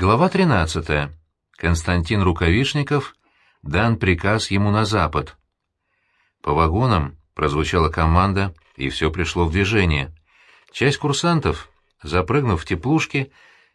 Глава 13. Константин Рукавишников. Дан приказ ему на запад. По вагонам прозвучала команда, и все пришло в движение. Часть курсантов, запрыгнув в теплушки,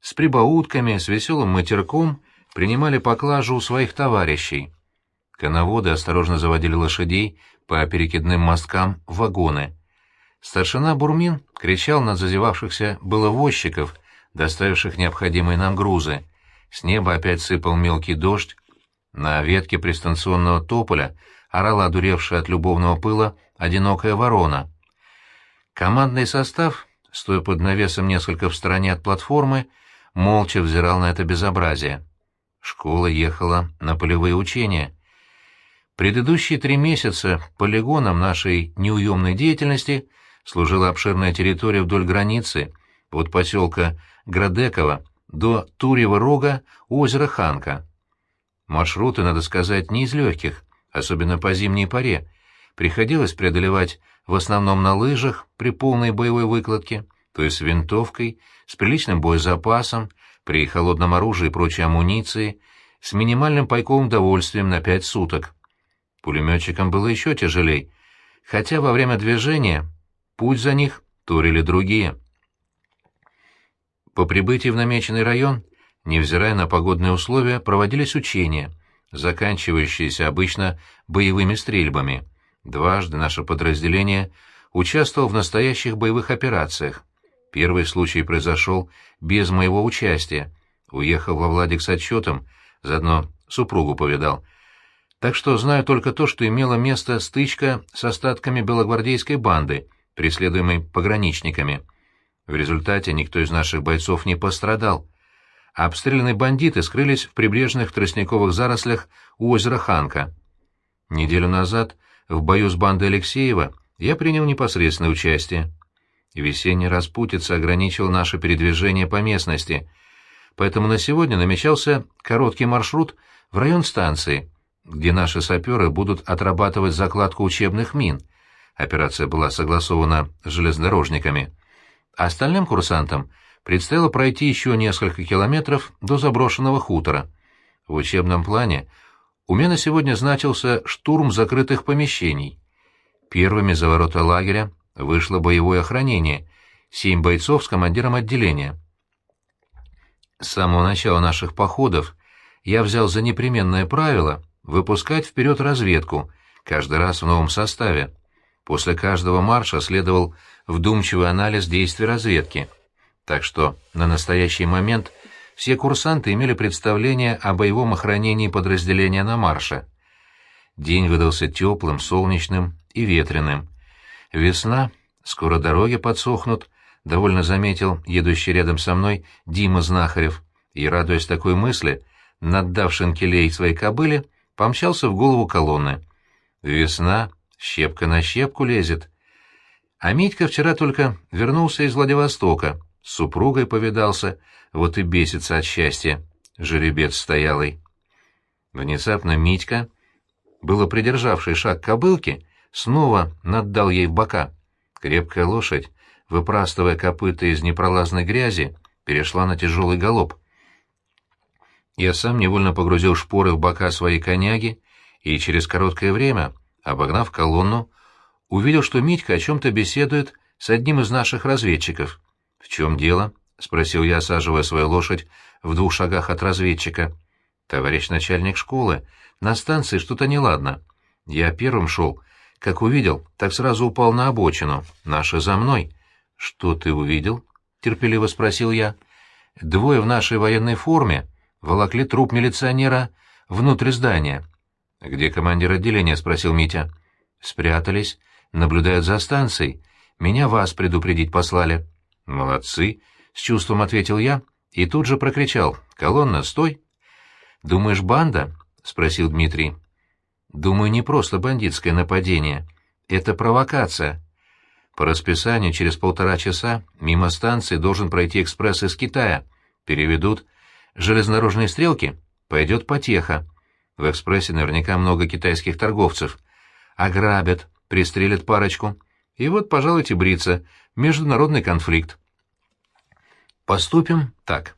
с прибаутками, с веселым матерком, принимали поклажу у своих товарищей. Коноводы осторожно заводили лошадей по перекидным мосткам в вагоны. Старшина Бурмин кричал на зазевавшихся было возчиков — доставивших необходимые нам грузы. С неба опять сыпал мелкий дождь. На ветке пристанционного тополя орала одуревшая от любовного пыла одинокая ворона. Командный состав, стоя под навесом несколько в стороне от платформы, молча взирал на это безобразие. Школа ехала на полевые учения. Предыдущие три месяца полигоном нашей неуемной деятельности служила обширная территория вдоль границы, от поселка Градекова до Турьего рога озера Ханка. Маршруты, надо сказать, не из легких, особенно по зимней паре. Приходилось преодолевать в основном на лыжах при полной боевой выкладке, то есть с винтовкой, с приличным боезапасом, при холодном оружии и прочей амуниции, с минимальным пайковым довольствием на пять суток. Пулеметчикам было еще тяжелей, хотя во время движения путь за них турили другие. По прибытии в намеченный район, невзирая на погодные условия, проводились учения, заканчивающиеся обычно боевыми стрельбами. Дважды наше подразделение участвовало в настоящих боевых операциях. Первый случай произошел без моего участия. Уехал во Владик с отчетом, заодно супругу повидал. Так что знаю только то, что имела место стычка с остатками белогвардейской банды, преследуемой пограничниками. В результате никто из наших бойцов не пострадал. Обстрелянные бандиты скрылись в прибрежных тростниковых зарослях у озера Ханка. Неделю назад в бою с бандой Алексеева я принял непосредственное участие. Весенняя распутица ограничила наше передвижение по местности, поэтому на сегодня намечался короткий маршрут в район станции, где наши саперы будут отрабатывать закладку учебных мин. Операция была согласована с железнодорожниками. Остальным курсантам предстояло пройти еще несколько километров до заброшенного хутора. В учебном плане у меня сегодня значился штурм закрытых помещений. Первыми за ворота лагеря вышло боевое охранение, семь бойцов с командиром отделения. С самого начала наших походов я взял за непременное правило выпускать вперед разведку, каждый раз в новом составе. После каждого марша следовал вдумчивый анализ действий разведки. Так что на настоящий момент все курсанты имели представление о боевом охранении подразделения на марше. День выдался теплым, солнечным и ветреным. Весна, скоро дороги подсохнут, довольно заметил едущий рядом со мной Дима Знахарев, и, радуясь такой мысли, наддав шинкелей своей кобыле, помчался в голову колонны. Весна, щепка на щепку лезет. А Митька вчера только вернулся из Владивостока, с супругой повидался, вот и бесится от счастья, жеребец стоялый. Внезапно Митька, было придержавший шаг кобылки, снова наддал ей в бока. Крепкая лошадь, выпрастывая копыта из непролазной грязи, перешла на тяжелый галоп. Я сам невольно погрузил шпоры в бока своей коняги, и через короткое время, обогнав колонну, увидел, что Митька о чем-то беседует с одним из наших разведчиков. «В чем дело?» — спросил я, осаживая свою лошадь в двух шагах от разведчика. «Товарищ начальник школы, на станции что-то неладно. Я первым шел. Как увидел, так сразу упал на обочину. Наши за мной». «Что ты увидел?» — терпеливо спросил я. «Двое в нашей военной форме волокли труп милиционера внутрь здания». «Где командир отделения?» — спросил Митя. «Спрятались наблюдают за станцией. Меня вас предупредить послали». «Молодцы», — с чувством ответил я и тут же прокричал. «Колонна, стой!» «Думаешь, банда?» — спросил Дмитрий. «Думаю, не просто бандитское нападение. Это провокация. По расписанию через полтора часа мимо станции должен пройти экспресс из Китая. Переведут железнодорожные стрелки, пойдет потеха. В экспрессе наверняка много китайских торговцев. Ограбят, пристрелят парочку. И вот, пожалуйте, бриться. Международный конфликт. Поступим так.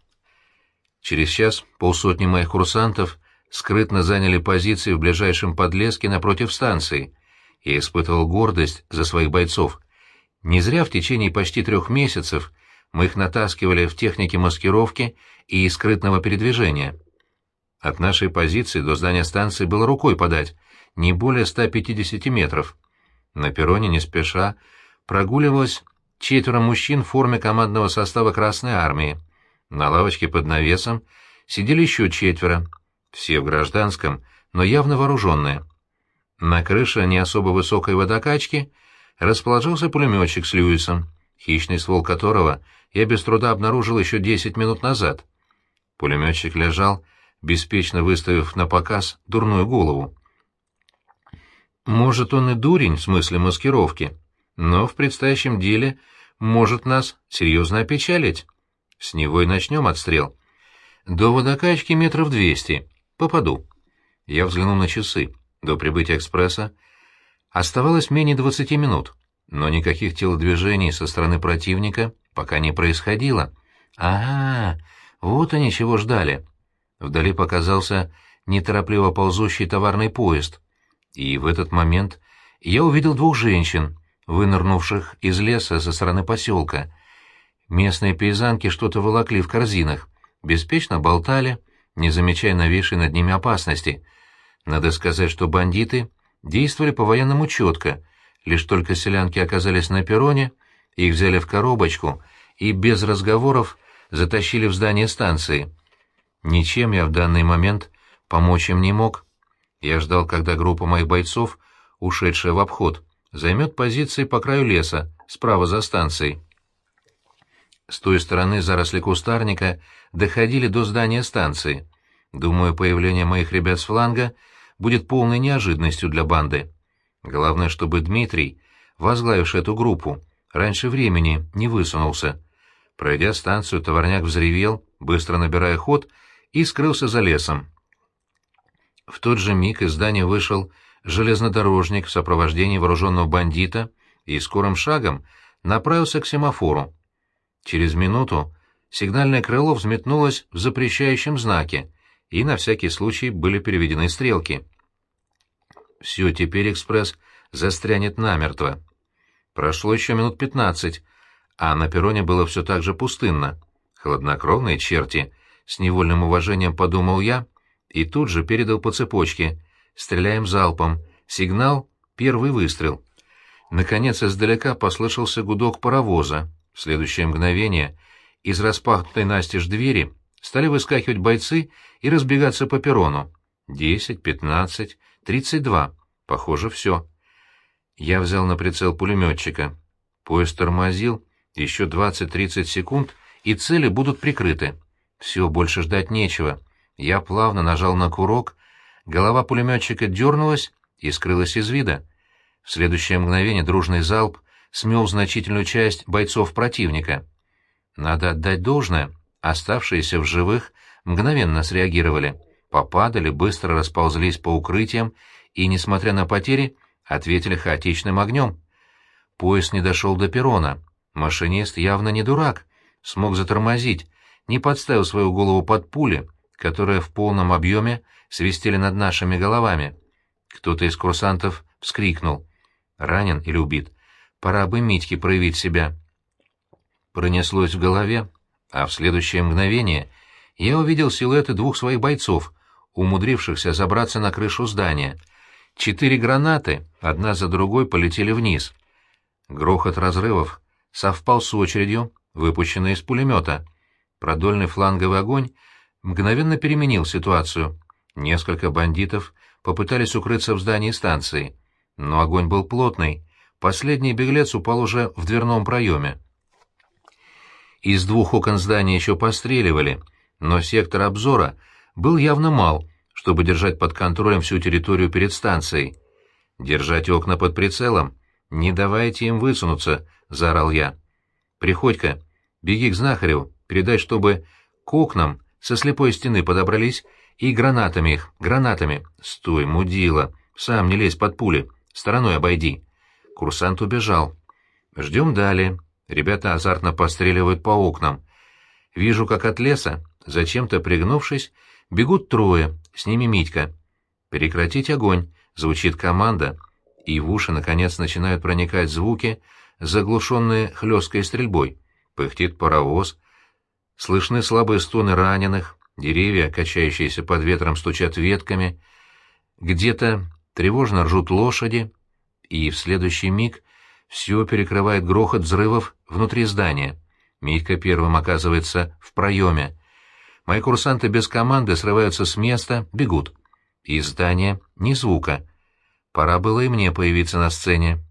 Через час полсотни моих курсантов скрытно заняли позиции в ближайшем подлеске напротив станции. Я испытывал гордость за своих бойцов. Не зря в течение почти трех месяцев мы их натаскивали в технике маскировки и скрытного передвижения. От нашей позиции до здания станции было рукой подать, не более 150 метров. На перроне не спеша прогуливалось четверо мужчин в форме командного состава Красной Армии. На лавочке под навесом сидели еще четверо, все в гражданском, но явно вооруженные. На крыше не особо высокой водокачки расположился пулеметчик с Льюисом, хищный ствол которого я без труда обнаружил еще десять минут назад. Пулеметчик лежал, беспечно выставив на показ дурную голову. Может, он и дурень в смысле маскировки, но в предстоящем деле может нас серьезно опечалить. С него и начнем отстрел. До водокачки метров двести. Попаду. Я взглянул на часы. До прибытия экспресса оставалось менее двадцати минут, но никаких телодвижений со стороны противника пока не происходило. Ага, вот они чего ждали. Вдали показался неторопливо ползущий товарный поезд. И в этот момент я увидел двух женщин, вынырнувших из леса со стороны поселка. Местные пейзанки что-то волокли в корзинах, беспечно болтали, не замечая нависшей над ними опасности. Надо сказать, что бандиты действовали по-военному четко, лишь только селянки оказались на перроне, их взяли в коробочку и без разговоров затащили в здание станции. Ничем я в данный момент помочь им не мог. Я ждал, когда группа моих бойцов, ушедшая в обход, займет позиции по краю леса, справа за станцией. С той стороны заросли кустарника доходили до здания станции. Думаю, появление моих ребят с фланга будет полной неожиданностью для банды. Главное, чтобы Дмитрий, возглавивший эту группу, раньше времени не высунулся. Пройдя станцию, товарняк взревел, быстро набирая ход, и скрылся за лесом. В тот же миг из здания вышел железнодорожник в сопровождении вооруженного бандита и скорым шагом направился к семафору. Через минуту сигнальное крыло взметнулось в запрещающем знаке, и на всякий случай были переведены стрелки. Все, теперь экспресс застрянет намертво. Прошло еще минут пятнадцать, а на перроне было все так же пустынно. Хладнокровные черти, с невольным уважением подумал я, и тут же передал по цепочке. Стреляем залпом. Сигнал — первый выстрел. Наконец издалека послышался гудок паровоза. В следующее мгновение из распахнутой настежь двери стали выскакивать бойцы и разбегаться по перрону. Десять, пятнадцать, тридцать два. Похоже, все. Я взял на прицел пулеметчика. Поезд тормозил, еще двадцать-тридцать секунд, и цели будут прикрыты. Все, больше ждать нечего. Я плавно нажал на курок, голова пулеметчика дернулась и скрылась из вида. В следующее мгновение дружный залп смел значительную часть бойцов противника. Надо отдать должное, оставшиеся в живых мгновенно среагировали, попадали, быстро расползлись по укрытиям и, несмотря на потери, ответили хаотичным огнем. Поезд не дошел до перрона. Машинист явно не дурак, смог затормозить, не подставил свою голову под пули, которые в полном объеме свистели над нашими головами. Кто-то из курсантов вскрикнул. Ранен или убит? Пора бы Митьке проявить себя. Пронеслось в голове, а в следующее мгновение я увидел силуэты двух своих бойцов, умудрившихся забраться на крышу здания. Четыре гранаты, одна за другой, полетели вниз. Грохот разрывов совпал с очередью, выпущенной из пулемета. Продольный фланговый огонь мгновенно переменил ситуацию. Несколько бандитов попытались укрыться в здании станции, но огонь был плотный, Последний беглец упал уже в дверном проеме. Из двух окон здания еще постреливали, но сектор обзора был явно мал, чтобы держать под контролем всю территорию перед станцией. «Держать окна под прицелом? Не давайте им высунуться!» — заорал я. «Приходько, беги к знахарю, передай, чтобы к окнам со слепой стены подобрались и гранатами их, гранатами. Стой, мудила, сам не лезь под пули, стороной обойди». Курсант убежал. Ждем далее. Ребята азартно постреливают по окнам. Вижу, как от леса зачем-то пригнувшись, бегут трое, с ними Митька. «Прекратить огонь!» — звучит команда, и в уши, наконец, начинают проникать звуки, заглушенные хлесткой стрельбой. Пыхтит паровоз, слышны слабые стоны раненых, деревья, качающиеся под ветром, стучат ветками, где-то тревожно ржут лошади, и в следующий миг все перекрывает грохот взрывов внутри здания. Митька первым оказывается в проеме. Мои курсанты без команды срываются с места, бегут. Из здания ни звука. Пора было и мне появиться на сцене.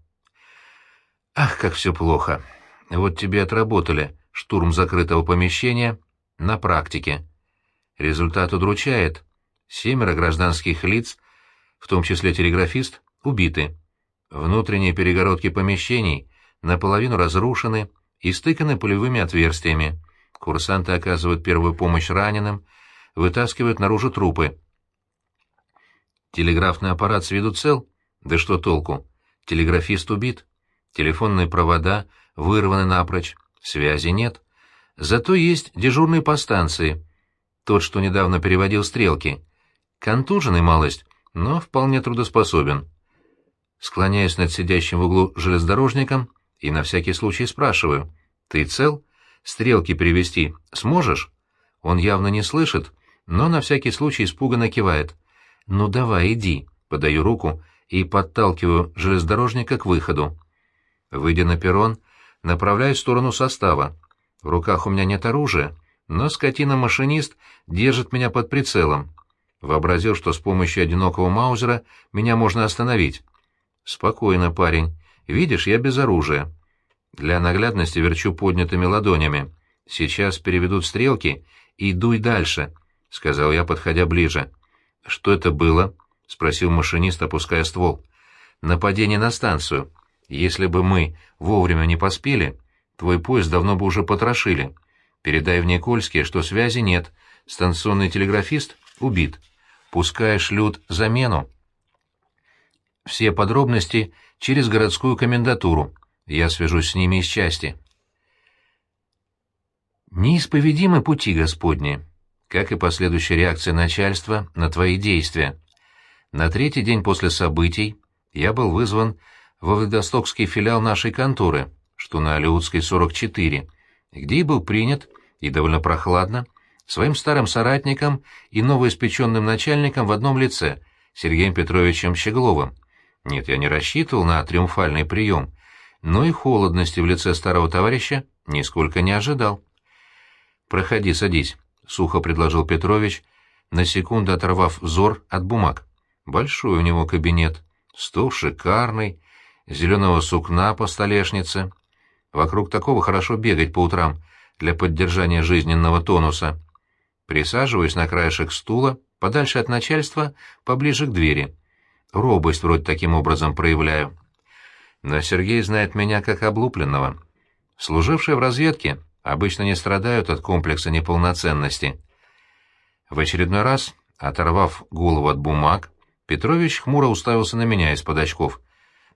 Ах, как все плохо. Вот тебе отработали штурм закрытого помещения на практике. Результат удручает. Семеро гражданских лиц, в том числе телеграфист, убиты. Внутренние перегородки помещений наполовину разрушены и стыканы пулевыми отверстиями. Курсанты оказывают первую помощь раненым, вытаскивают наружу трупы. Телеграфный аппарат с виду цел? Да что толку? Телеграфист убит. Телефонные провода вырваны напрочь. Связи нет. Зато есть дежурные по станции. Тот, что недавно переводил стрелки. Контуженный малость, но вполне трудоспособен. Склоняюсь над сидящим в углу железнодорожником и на всякий случай спрашиваю. «Ты цел? Стрелки перевести сможешь?» Он явно не слышит, но на всякий случай испуганно кивает. «Ну давай, иди», — подаю руку и подталкиваю железнодорожника к выходу. Выйдя на перрон, направляюсь в сторону состава. В руках у меня нет оружия, но скотина-машинист держит меня под прицелом. Вообразил, что с помощью одинокого маузера меня можно остановить. «Спокойно, парень. Видишь, я без оружия. Для наглядности верчу поднятыми ладонями. Сейчас переведут стрелки и дуй дальше», — сказал я, подходя ближе. «Что это было?» — спросил машинист, опуская ствол. «Нападение на станцию. Если бы мы вовремя не поспели, твой поезд давно бы уже потрошили. Передай в Никольске, что связи нет, станционный телеграфист убит. Пускай шлют замену. Все подробности через городскую комендатуру. Я свяжусь с ними из части. Неисповедимы пути Господни, как и последующая реакция начальства на твои действия. На третий день после событий я был вызван во Владивостокский филиал нашей конторы, что на Алиутской, 44, где и был принят, и довольно прохладно, своим старым соратником и новоиспеченным начальником в одном лице, Сергеем Петровичем Щегловым. Нет, я не рассчитывал на триумфальный прием, но и холодности в лице старого товарища нисколько не ожидал. «Проходи, садись», — сухо предложил Петрович, на секунду оторвав взор от бумаг. Большой у него кабинет, стол шикарный, зеленого сукна по столешнице. Вокруг такого хорошо бегать по утрам для поддержания жизненного тонуса. Присаживаюсь на краешек стула, подальше от начальства, поближе к двери. Робость вроде таким образом проявляю. Но Сергей знает меня как облупленного. Служившие в разведке обычно не страдают от комплекса неполноценности. В очередной раз, оторвав голову от бумаг, Петрович хмуро уставился на меня из-под очков.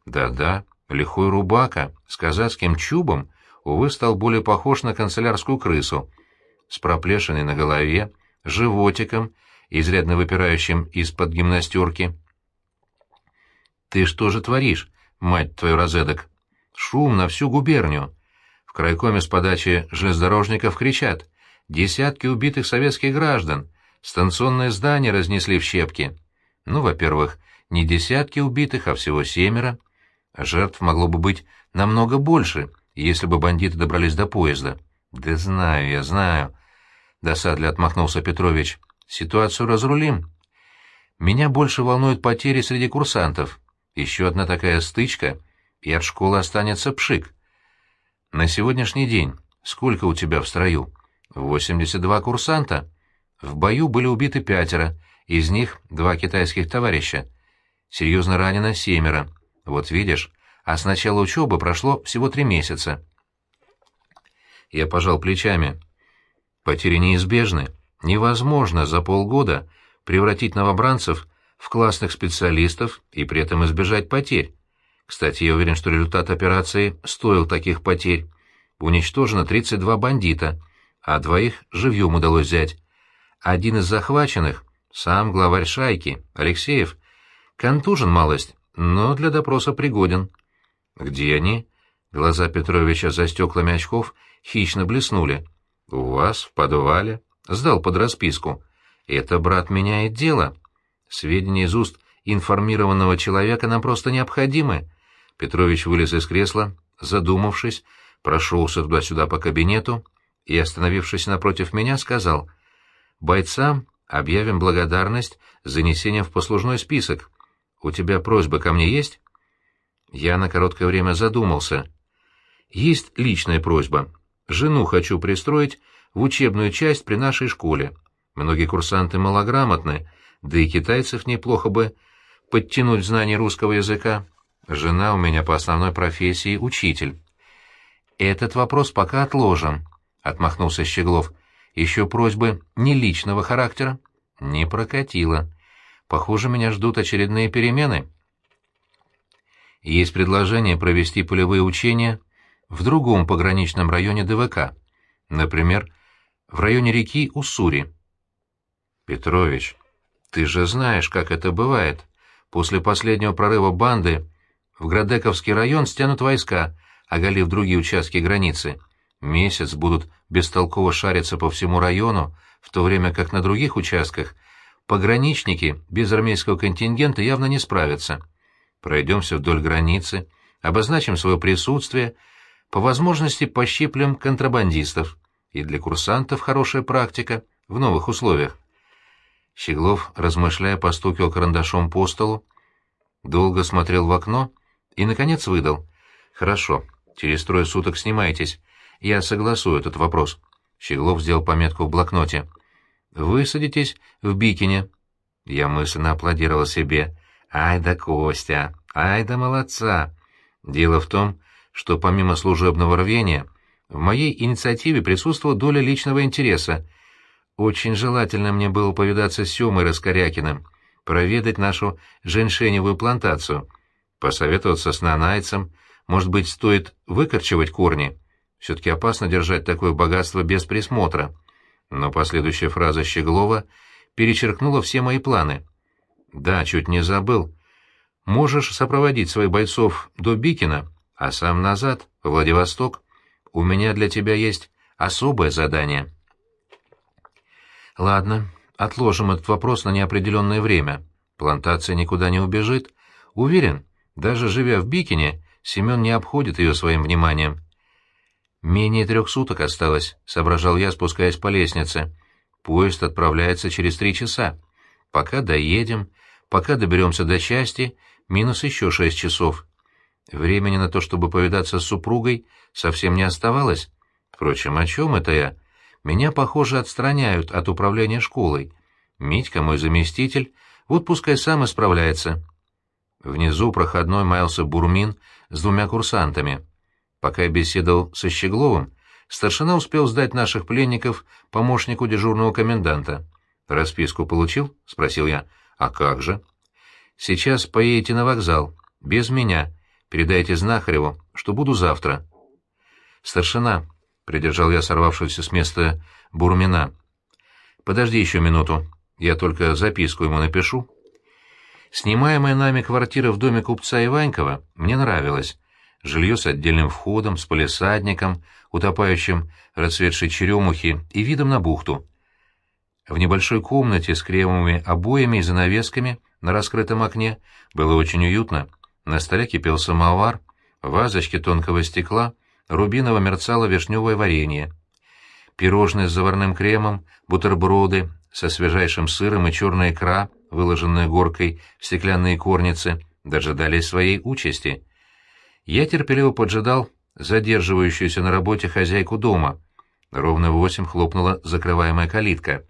Да-да, лихой рубака, с казацким чубом, увы, стал более похож на канцелярскую крысу, с проплешиной на голове, животиком, изрядно выпирающим из-под гимнастерки. «Ты что же творишь, мать твою розедок?» Шум на всю губернию. В крайкоме с подачи железнодорожников кричат. Десятки убитых советских граждан. Станционное здание разнесли в щепки. Ну, во-первых, не десятки убитых, а всего семеро. Жертв могло бы быть намного больше, если бы бандиты добрались до поезда. Да знаю я, знаю. Досадливо отмахнулся Петрович. Ситуацию разрулим. Меня больше волнуют потери среди курсантов. Еще одна такая стычка, и от школы останется пшик. На сегодняшний день сколько у тебя в строю? 82 курсанта. В бою были убиты пятеро, из них два китайских товарища. Серьезно ранено семеро. Вот видишь, а с начала учебы прошло всего три месяца. Я пожал плечами. Потери неизбежны. Невозможно за полгода превратить новобранцев в классных специалистов и при этом избежать потерь. Кстати, я уверен, что результат операции стоил таких потерь. Уничтожено 32 бандита, а двоих живьем удалось взять. один из захваченных, сам главарь шайки, Алексеев, контужен малость, но для допроса пригоден. Где они? Глаза Петровича за стеклами очков хищно блеснули. У вас, в подвале. Сдал под расписку. Это, брат, меняет дело. Сведения из уст информированного человека нам просто необходимы. Петрович вылез из кресла, задумавшись, прошелся туда-сюда по кабинету и, остановившись напротив меня, сказал, «Бойцам объявим благодарность за занесение в послужной список. У тебя просьба ко мне есть?» Я на короткое время задумался. «Есть личная просьба. Жену хочу пристроить в учебную часть при нашей школе. Многие курсанты малограмотны, да и китайцев неплохо бы подтянуть знание русского языка. Жена у меня по основной профессии учитель. «Этот вопрос пока отложим», — отмахнулся Щеглов. «Еще просьбы не личного характера?» «Не прокатило. Похоже, меня ждут очередные перемены». Есть предложение провести полевые учения в другом пограничном районе ДВК, например, в районе реки Уссури. Петрович, ты же знаешь, как это бывает. После последнего прорыва банды в Градековский район стянут войска, оголив другие участки границы. Месяц будут бестолково шариться по всему району, в то время как на других участках пограничники без армейского контингента явно не справятся. Пройдемся вдоль границы, обозначим свое присутствие, по возможности пощиплем контрабандистов. И для курсантов хорошая практика в новых условиях. Щеглов, размышляя, постукивал карандашом по столу, долго смотрел в окно и, наконец, выдал. «Хорошо, через трое суток снимайтесь. Я согласую этот вопрос». Щеглов сделал пометку в блокноте. «Высадитесь в Бикине». Я мысленно аплодировал себе. «Ай да Костя! Ай да молодца!» Дело в том, что помимо служебного рвения в моей инициативе присутствовала доля личного интереса. Очень желательно мне было повидаться с Семой Раскорякиным, проведать нашу женьшеневую плантацию, посоветоваться с нанайцем, может быть, стоит выкорчевать корни. Все-таки опасно держать такое богатство без присмотра. Но последующая фраза Щеглова перечеркнула все мои планы. «Да, чуть не забыл. Можешь сопроводить своих бойцов до Бикина, а сам назад, в Владивосток. У меня для тебя есть особое задание». «Ладно, отложим этот вопрос на неопределенное время. Плантация никуда не убежит. Уверен, даже живя в Бикине, Семен не обходит ее своим вниманием. «Менее трех суток осталось», — соображал я, спускаясь по лестнице. «Поезд отправляется через три часа. Пока доедем, пока доберемся до части, минус еще шесть часов. Времени на то, чтобы повидаться с супругой, совсем не оставалось. Впрочем, о чем это я? Меня, похоже, отстраняют от управления школой. Митька, мой заместитель, вот пускай сам исправляется». Внизу проходной маялся Бурмин с двумя курсантами. Пока я беседовал со Щегловым, старшина успел сдать наших пленников помощнику дежурного коменданта. «Расписку получил?» — спросил я. «А как же?» «Сейчас поедете на вокзал. Без меня. Передайте Знахареву, что буду завтра». «Старшина», — придержал я сорвавшегося с места Бурмина. «Подожди еще минуту. Я только записку ему напишу». Снимаемая нами квартира в доме купца Иванькова мне нравилась. Жилье с отдельным входом, с полисадником, утопающим расцветшей черемухи и видом на бухту. В небольшой комнате с кремовыми обоями и занавесками на раскрытом окне было очень уютно. На столе кипел самовар, в вазочке тонкого стекла рубиново мерцало вишневое варенье. Пирожные с заварным кремом, бутерброды со свежайшим сыром и черная икра, выложенная горкой в стеклянные корницы, дожидались своей участи — я терпеливо поджидал задерживающуюся на работе хозяйку дома. Ровно в восемь хлопнула закрываемая калитка.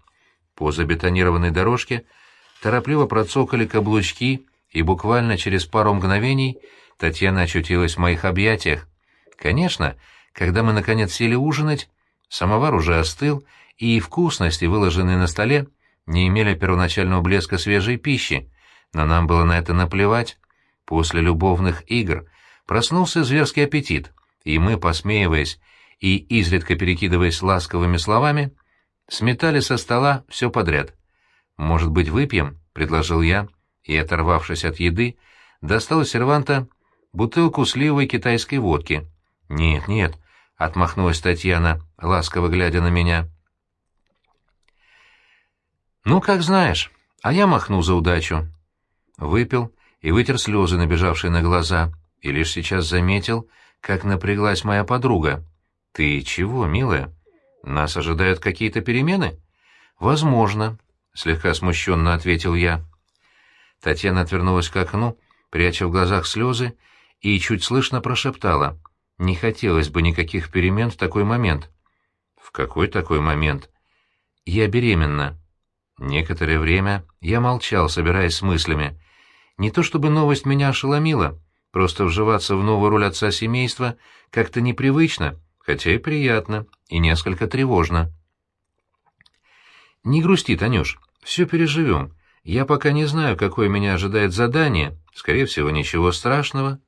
По забетонированной дорожке торопливо процокали каблучки, и буквально через пару мгновений Татьяна очутилась в моих объятиях. Конечно, когда мы наконец сели ужинать, самовар уже остыл, и вкусности, выложенные на столе, не имели первоначального блеска свежей пищи, но нам было на это наплевать. После любовных игр Проснулся зверский аппетит, и мы, посмеиваясь и изредка перекидываясь ласковыми словами, сметали со стола все подряд. «Может быть, выпьем?» — предложил я, и, оторвавшись от еды, достал из серванта бутылку сливовой китайской водки. «Нет, нет», — отмахнулась Татьяна, ласково глядя на меня. «Ну, как знаешь, а я махну за удачу». Выпил и вытер слезы, набежавшие на глаза, и лишь сейчас заметил, как напряглась моя подруга. «Ты чего, милая? Нас ожидают какие-то перемены?» «Возможно», — слегка смущенно ответил я. Татьяна отвернулась к окну, пряча в глазах слезы, и чуть слышно прошептала. «Не хотелось бы никаких перемен в такой момент». «В какой такой момент?» «Я беременна». Некоторое время я молчал, собираясь с мыслями. Не то чтобы новость меня ошеломила, просто вживаться в новую роль отца семейства как-то непривычно, хотя и приятно, и несколько тревожно. «Не грусти, Танюш, все переживем. Я пока не знаю, какое меня ожидает задание, скорее всего, ничего страшного».